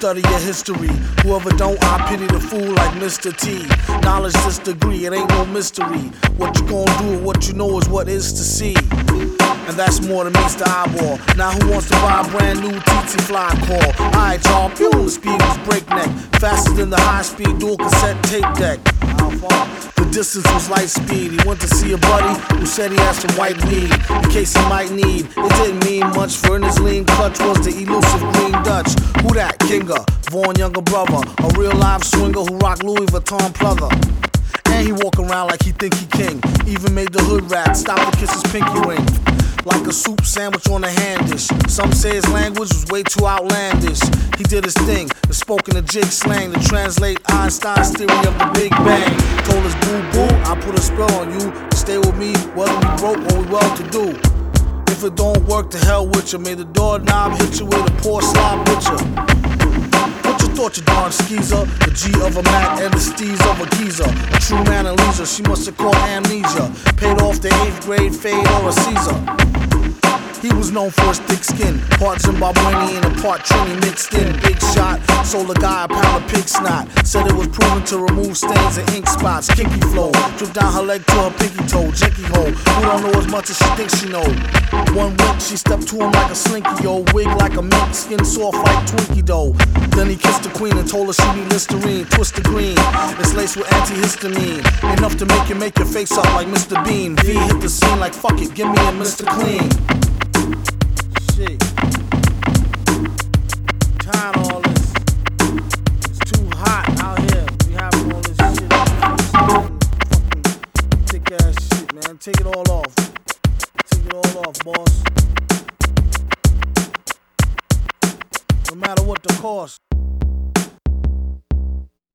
study your history. Whoever don't, I pity the fool like Mr. T. Knowledge this degree, it ain't no mystery. What you gonna do or what you know is what is to see. And that's more than meets the eyeball. Now who wants to buy a brand new TT fly call? Alright y'all, pew, the speed was breakneck. Faster than the high speed dual cassette tape deck. How far? Distance was light speed. He went to see a buddy who said he had some white weed in case he might need. It didn't mean much, for in his lean clutch was the elusive green Dutch. Who that? Kinga, Vaughn younger brother, a real live swinger who rock Louis Vuitton pleather. And he walk around like he think he king. Even made the hood rat stop to kiss his pinky ring. Like a soup sandwich on a hand dish. Some say his language was way too outlandish. He did his thing, and spoke in a jig slang to translate Einstein's theory of the Big Bang. Told us boo boo, I put a spell on you. Stay with me, whether we broke or we well to do. If it don't work, to hell with you. May the doorknob hit you with a poor slob you. What you thought, you darn skeezer? The G of a Mac and the steez of a geezer. A true man and leisure, she must have caught amnesia. Paid off the eighth grade fade or a Caesar. He was known for his thick skin, part Zimbabwean and part Trini mixed in. Big shot, sold a guy a pound of pig snot. Said it was proven to remove stains and ink spots. Kinky flow, drip down her leg to her pinky toe. Janky hole, who don't know as much as she thinks she know. One week she stepped to him like a slinky, yo. Wig like a mink, skin soft like Twinkie dough. Then he kissed the queen and told her she need Listerine. Twist the green, it's laced with antihistamine. Enough to make you make your face up like Mr. Bean. V hit the scene like fuck it, give me a Mr. Clean. Take it all off. Take it all off, boss. No matter what the cost.